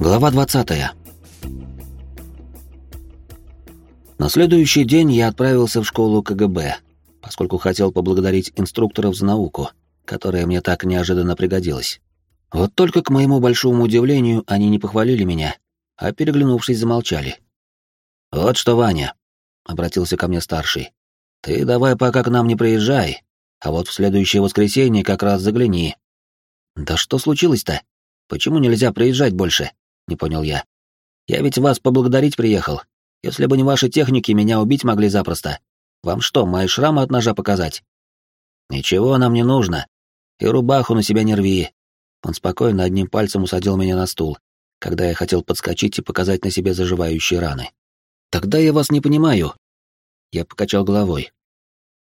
Глава 20. На следующий день я отправился в школу КГБ, поскольку хотел поблагодарить инструкторов за науку, которая мне так неожиданно пригодилась. Вот только, к моему большому удивлению, они не похвалили меня, а, переглянувшись, замолчали. «Вот что, Ваня», — обратился ко мне старший, — «ты давай пока к нам не приезжай, а вот в следующее воскресенье как раз загляни». «Да что случилось-то? Почему нельзя приезжать больше?» Не понял я. Я ведь вас поблагодарить приехал. Если бы не ваши техники, меня убить могли запросто. Вам что, мои шрамы от ножа показать? Ничего нам не нужно. И рубаху на себя не рви. Он спокойно одним пальцем усадил меня на стул, когда я хотел подскочить и показать на себе заживающие раны. Тогда я вас не понимаю. Я покачал головой.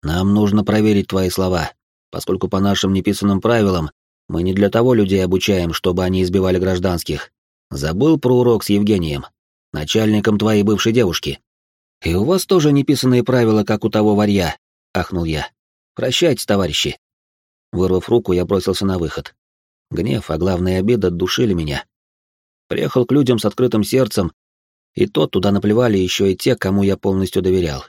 Нам нужно проверить твои слова, поскольку по нашим неписанным правилам мы не для того людей обучаем, чтобы они избивали гражданских, Забыл про урок с Евгением, начальником твоей бывшей девушки. И у вас тоже неписанные правила, как у того варья, ахнул я. Прощайте, товарищи. Вырвав руку, я бросился на выход. Гнев, а главная обида душили меня. Приехал к людям с открытым сердцем, и тот туда наплевали еще и те, кому я полностью доверял.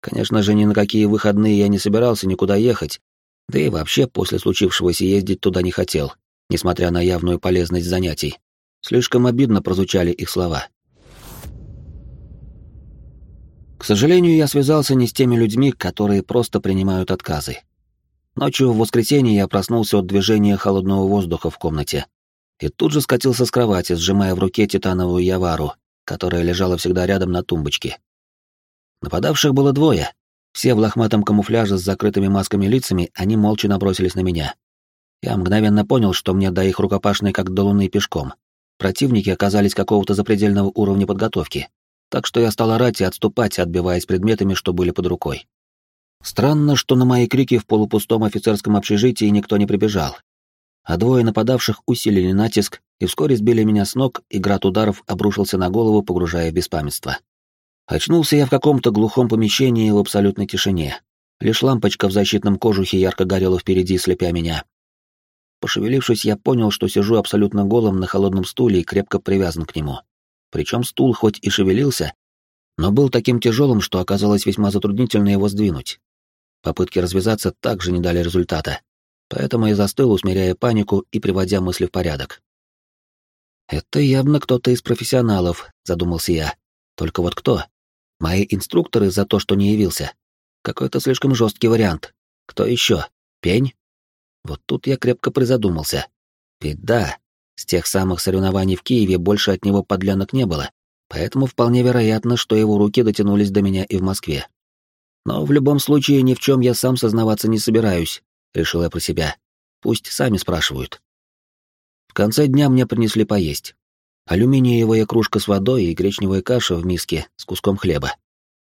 Конечно же, ни на какие выходные я не собирался никуда ехать, да и вообще после случившегося ездить туда не хотел, несмотря на явную полезность занятий. Слишком обидно прозвучали их слова. К сожалению, я связался не с теми людьми, которые просто принимают отказы. Ночью в воскресенье я проснулся от движения холодного воздуха в комнате и тут же скатился с кровати, сжимая в руке титановую явару, которая лежала всегда рядом на тумбочке. Нападавших было двое. Все в лохматом камуфляже с закрытыми масками лицами, они молча набросились на меня. Я мгновенно понял, что мне до их рукопашной как до луны пешком. Противники оказались какого-то запредельного уровня подготовки, так что я стал орать и отступать, отбиваясь предметами, что были под рукой. Странно, что на мои крики в полупустом офицерском общежитии никто не прибежал. А двое нападавших усилили натиск и вскоре сбили меня с ног, и град ударов обрушился на голову, погружая в беспамятство. Очнулся я в каком-то глухом помещении в абсолютной тишине. Лишь лампочка в защитном кожухе ярко горела впереди, слепя меня. Пошевелившись, я понял, что сижу абсолютно голым на холодном стуле и крепко привязан к нему. Причем стул хоть и шевелился, но был таким тяжелым, что оказалось весьма затруднительно его сдвинуть. Попытки развязаться также не дали результата, поэтому я застыл, усмиряя панику и приводя мысли в порядок. «Это явно кто-то из профессионалов», — задумался я. «Только вот кто? Мои инструкторы за то, что не явился. Какой-то слишком жесткий вариант. Кто еще? Пень? Вот тут я крепко призадумался. Ведь да, с тех самых соревнований в Киеве больше от него подлянок не было, поэтому вполне вероятно, что его руки дотянулись до меня и в Москве. Но в любом случае ни в чем я сам сознаваться не собираюсь, решил я про себя. Пусть сами спрашивают. В конце дня мне принесли поесть. Алюминиевая кружка с водой и гречневая каша в миске с куском хлеба.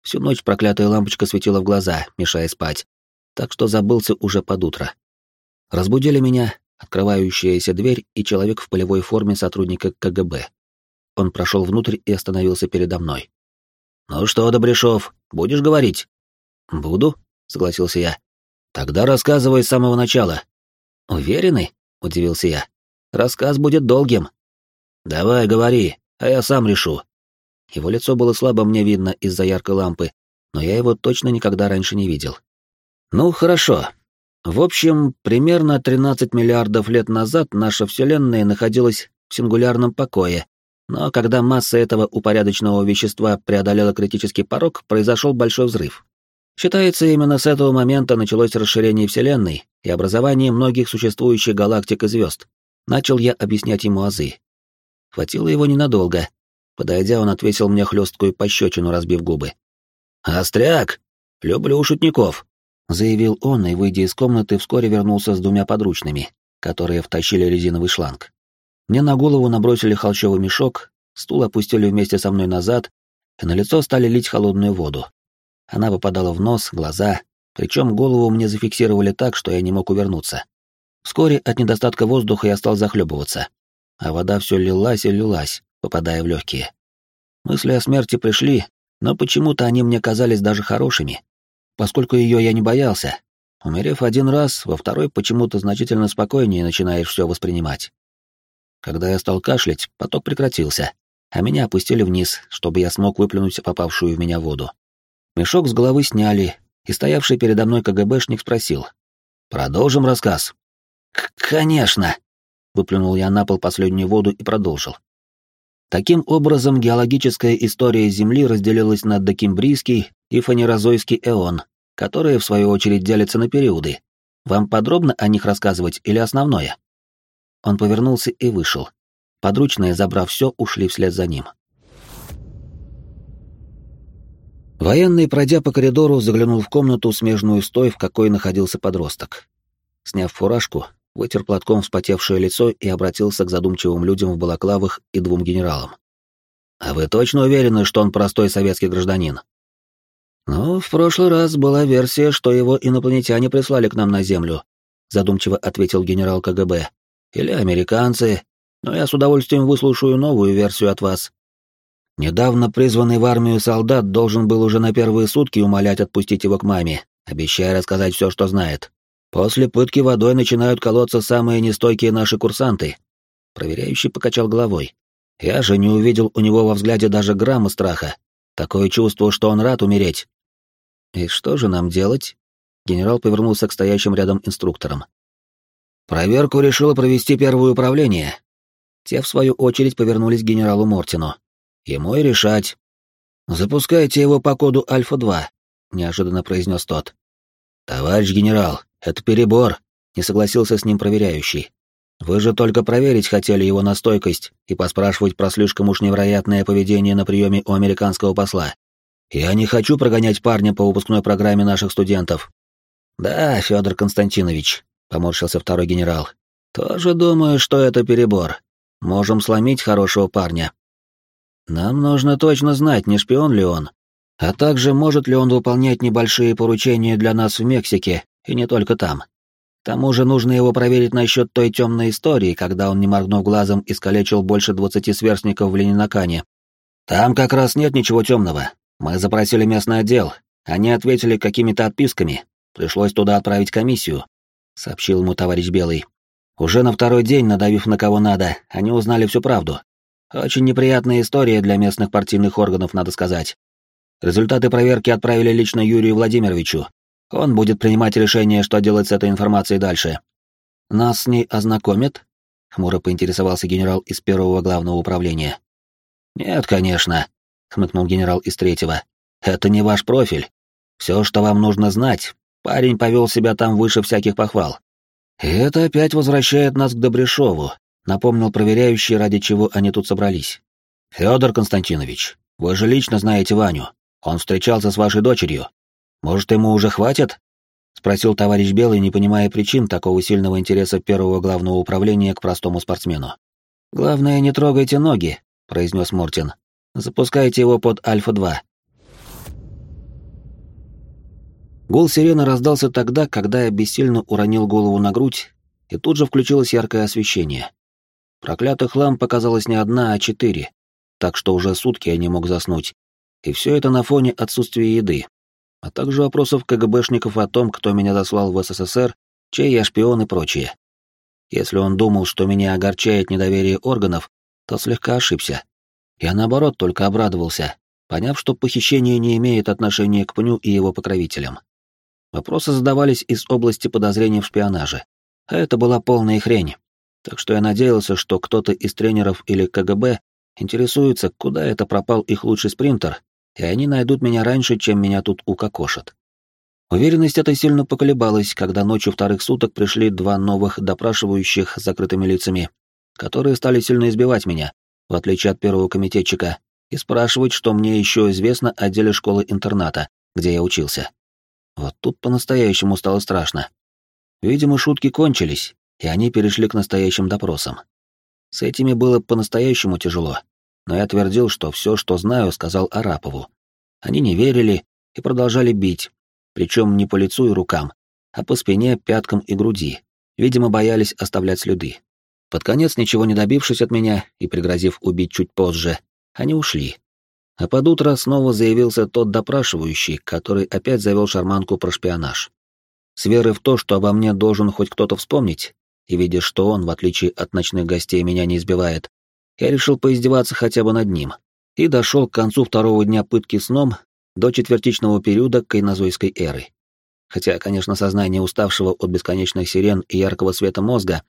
Всю ночь проклятая лампочка светила в глаза, мешая спать, так что забылся уже под утро. Разбудили меня открывающаяся дверь и человек в полевой форме сотрудника КГБ. Он прошел внутрь и остановился передо мной. «Ну что, Добряшов, будешь говорить?» «Буду», — согласился я. «Тогда рассказывай с самого начала». «Уверены?» — удивился я. «Рассказ будет долгим». «Давай, говори, а я сам решу». Его лицо было слабо мне видно из-за яркой лампы, но я его точно никогда раньше не видел. «Ну, хорошо. В общем, примерно 13 миллиардов лет назад наша Вселенная находилась в сингулярном покое, но когда масса этого упорядоченного вещества преодолела критический порог, произошел большой взрыв. Считается, именно с этого момента началось расширение Вселенной и образование многих существующих галактик и звезд. Начал я объяснять ему азы. Хватило его ненадолго. Подойдя, он отвесил мне хлесткую пощечину, разбив губы. «Остряк! Люблю шутников!» Заявил он и, выйдя из комнаты, вскоре вернулся с двумя подручными, которые втащили резиновый шланг. Мне на голову набросили холщовый мешок, стул опустили вместе со мной назад, и на лицо стали лить холодную воду. Она попадала в нос, глаза, причем голову мне зафиксировали так, что я не мог увернуться. Вскоре от недостатка воздуха я стал захлебываться, а вода все лилась и лилась, попадая в легкие. Мысли о смерти пришли, но почему-то они мне казались даже хорошими, поскольку ее я не боялся. Умерев один раз, во второй почему-то значительно спокойнее начинаешь все воспринимать. Когда я стал кашлять, поток прекратился, а меня опустили вниз, чтобы я смог выплюнуть попавшую в меня воду. Мешок с головы сняли, и стоявший передо мной КГБшник спросил. «Продолжим рассказ?» «Конечно!» — выплюнул я на пол последнюю воду и продолжил. Таким образом, геологическая история Земли разделилась на докембрийский и фанерозойский эон, которые, в свою очередь, делятся на периоды. Вам подробно о них рассказывать или основное?» Он повернулся и вышел. Подручные, забрав все, ушли вслед за ним. Военный, пройдя по коридору, заглянул в комнату, смежную с той, в какой находился подросток. Сняв фуражку, вытер платком вспотевшее лицо и обратился к задумчивым людям в балаклавах и двум генералам. «А вы точно уверены, что он простой советский гражданин?» «Ну, в прошлый раз была версия, что его инопланетяне прислали к нам на Землю», задумчиво ответил генерал КГБ. «Или американцы, но я с удовольствием выслушаю новую версию от вас. Недавно призванный в армию солдат должен был уже на первые сутки умолять отпустить его к маме, обещая рассказать все, что знает. После пытки водой начинают колоться самые нестойкие наши курсанты. Проверяющий покачал головой. Я же не увидел у него во взгляде даже грамма страха. Такое чувство, что он рад умереть. И что же нам делать? Генерал повернулся к стоящим рядом инструкторам. Проверку решило провести первое управление. Те, в свою очередь, повернулись к генералу Мортину. Ему и решать. Запускайте его по коду Альфа-2, неожиданно произнес тот. Товарищ генерал, это перебор, не согласился с ним проверяющий. Вы же только проверить хотели его настойкость и поспрашивать про слишком уж невероятное поведение на приеме у американского посла. Я не хочу прогонять парня по выпускной программе наших студентов. Да, Федор Константинович, поморщился второй генерал. Тоже думаю, что это перебор. Можем сломить хорошего парня, нам нужно точно знать, не шпион ли он, а также может ли он выполнять небольшие поручения для нас в Мексике, и не только там. К тому же нужно его проверить насчет той темной истории, когда он, не моргнув глазом, искалечил больше двадцати сверстников в Ленинакане. Там как раз нет ничего темного. Мы запросили местный отдел. Они ответили какими-то отписками. Пришлось туда отправить комиссию, — сообщил ему товарищ Белый. Уже на второй день, надавив на кого надо, они узнали всю правду. Очень неприятная история для местных партийных органов, надо сказать. Результаты проверки отправили лично Юрию Владимировичу. Он будет принимать решение, что делать с этой информацией дальше. Нас с ней ознакомят? Хмуро поинтересовался генерал из первого главного управления. Нет, конечно, хмыкнул генерал из третьего. Это не ваш профиль. Все, что вам нужно знать, парень повел себя там выше всяких похвал. И это опять возвращает нас к Добряшову, напомнил проверяющий, ради чего они тут собрались. Федор Константинович, вы же лично знаете Ваню. Он встречался с вашей дочерью. Может, ему уже хватит? спросил товарищ Белый, не понимая причин такого сильного интереса первого главного управления к простому спортсмену. Главное, не трогайте ноги, произнес Мортин. Запускайте его под Альфа-2. Гул сирены раздался тогда, когда я бессильно уронил голову на грудь, и тут же включилось яркое освещение. Проклятых ламп показалось не одна, а четыре, так что уже сутки я не мог заснуть. И все это на фоне отсутствия еды, а также вопросов КГБшников о том, кто меня заслал в СССР, чей я шпион и прочее. Если он думал, что меня огорчает недоверие органов, то слегка ошибся. Я, наоборот, только обрадовался, поняв, что похищение не имеет отношения к Пню и его покровителям. Вопросы задавались из области подозрений в шпионаже, а это была полная хрень. Так что я надеялся, что кто-то из тренеров или КГБ интересуется, куда это пропал их лучший спринтер, и они найдут меня раньше, чем меня тут укокошат. Уверенность эта сильно поколебалась, когда ночью вторых суток пришли два новых допрашивающих с закрытыми лицами, которые стали сильно избивать меня, в отличие от первого комитетчика, и спрашивать, что мне еще известно о деле школы-интерната, где я учился. Вот тут по-настоящему стало страшно. Видимо, шутки кончились, и они перешли к настоящим допросам. С этими было по-настоящему тяжело, но я твердил, что все, что знаю, сказал Арапову. Они не верили и продолжали бить, причем не по лицу и рукам, а по спине, пяткам и груди. Видимо, боялись оставлять следы. Под конец, ничего не добившись от меня и пригрозив убить чуть позже, они ушли. А под утро снова заявился тот допрашивающий, который опять завел шарманку про шпионаж. С верой в то, что обо мне должен хоть кто-то вспомнить, и видя, что он, в отличие от ночных гостей, меня не избивает, я решил поиздеваться хотя бы над ним, и дошел к концу второго дня пытки сном до четвертичного периода кайнозойской эры. Хотя, конечно, сознание уставшего от бесконечных сирен и яркого света мозга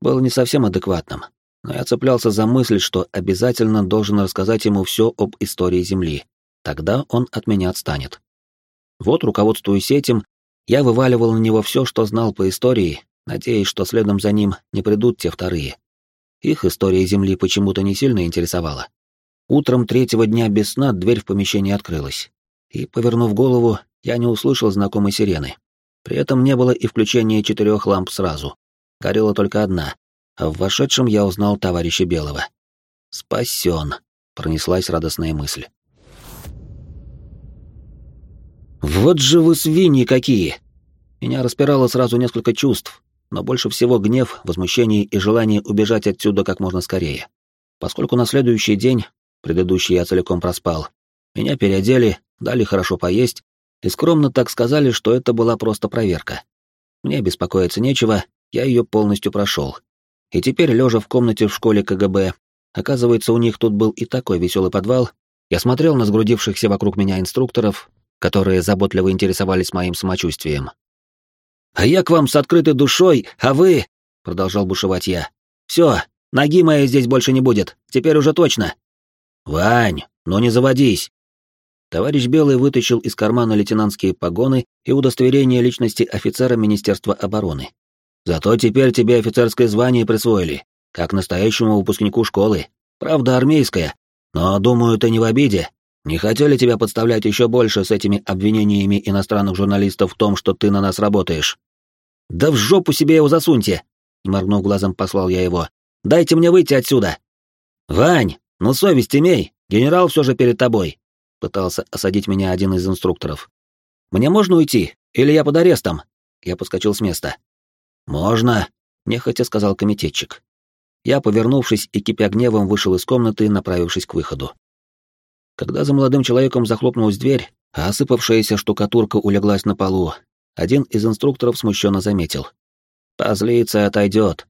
было не совсем адекватным, но я цеплялся за мысль, что обязательно должен рассказать ему все об истории Земли. Тогда он от меня отстанет. Вот, руководствуясь этим, я вываливал на него все, что знал по истории, надеясь, что следом за ним не придут те вторые. Их история Земли почему-то не сильно интересовала. Утром третьего дня без сна дверь в помещение открылась. И, повернув голову, я не услышал знакомой сирены. При этом не было и включения четырех ламп сразу. Горела только одна, а в вошедшем я узнал товарища Белого. «Спасен», — пронеслась радостная мысль. «Вот же вы свиньи какие!» Меня распирало сразу несколько чувств, но больше всего гнев, возмущение и желание убежать отсюда как можно скорее. Поскольку на следующий день, предыдущий я целиком проспал, меня переодели, дали хорошо поесть и скромно так сказали, что это была просто проверка. Мне беспокоиться нечего, я ее полностью прошел. И теперь, лежа в комнате в школе КГБ, оказывается, у них тут был и такой веселый подвал, я смотрел на сгрудившихся вокруг меня инструкторов, которые заботливо интересовались моим самочувствием. «А я к вам с открытой душой, а вы...» — продолжал бушевать я. «Все, ноги моей здесь больше не будет, теперь уже точно». «Вань, ну не заводись!» Товарищ Белый вытащил из кармана лейтенантские погоны и удостоверение личности офицера Министерства обороны. Зато теперь тебе офицерское звание присвоили, как настоящему выпускнику школы. Правда, армейское, но, думаю, ты не в обиде. Не хотели тебя подставлять еще больше с этими обвинениями иностранных журналистов в том, что ты на нас работаешь. Да в жопу себе его засуньте! Моргнув глазом, послал я его. Дайте мне выйти отсюда. Вань, ну совесть имей, генерал все же перед тобой. Пытался осадить меня один из инструкторов. Мне можно уйти? Или я под арестом? Я подскочил с места. «Можно», — нехотя сказал комитетчик. Я, повернувшись и кипя гневом, вышел из комнаты, направившись к выходу. Когда за молодым человеком захлопнулась дверь, а осыпавшаяся штукатурка улеглась на полу, один из инструкторов смущенно заметил. «Позлится отойдет».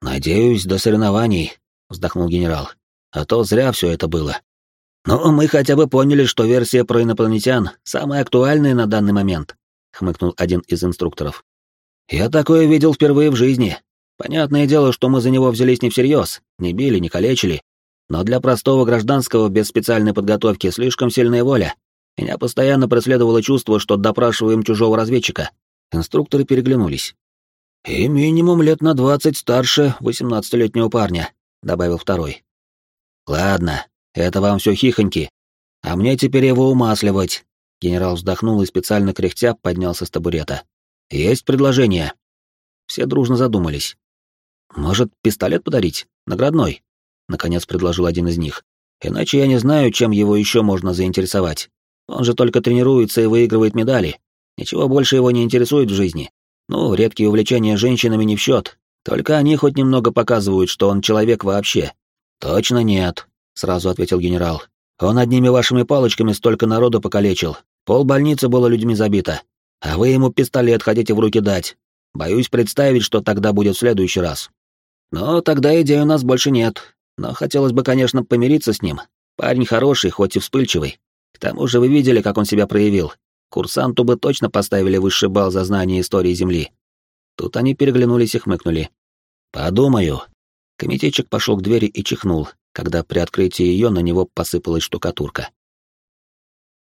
«Надеюсь, до соревнований», — вздохнул генерал. «А то зря все это было». «Ну, мы хотя бы поняли, что версия про инопланетян самая актуальная на данный момент», — хмыкнул один из инструкторов. Я такое видел впервые в жизни. Понятное дело, что мы за него взялись не всерьез, не били, не калечили. Но для простого гражданского без специальной подготовки слишком сильная воля. Меня постоянно преследовало чувство, что допрашиваем чужого разведчика. Инструкторы переглянулись. «И минимум лет на двадцать старше восемнадцатилетнего парня», — добавил второй. «Ладно, это вам все хихоньки. А мне теперь его умасливать». Генерал вздохнул и специально кряхтя поднялся с табурета. «Есть предложение». Все дружно задумались. «Может, пистолет подарить? Наградной?» — наконец предложил один из них. «Иначе я не знаю, чем его еще можно заинтересовать. Он же только тренируется и выигрывает медали. Ничего больше его не интересует в жизни. Ну, редкие увлечения женщинами не в счет. Только они хоть немного показывают, что он человек вообще». «Точно нет», — сразу ответил генерал. «Он одними вашими палочками столько народу покалечил. Пол больницы было людьми забито. А вы ему пистолет хотите в руки дать. Боюсь представить, что тогда будет в следующий раз. Но тогда идей у нас больше нет. Но хотелось бы, конечно, помириться с ним. Парень хороший, хоть и вспыльчивый. К тому же вы видели, как он себя проявил. Курсанту бы точно поставили высший балл за знание истории Земли. Тут они переглянулись и хмыкнули. «Подумаю». Комитетчик пошел к двери и чихнул, когда при открытии ее на него посыпалась штукатурка.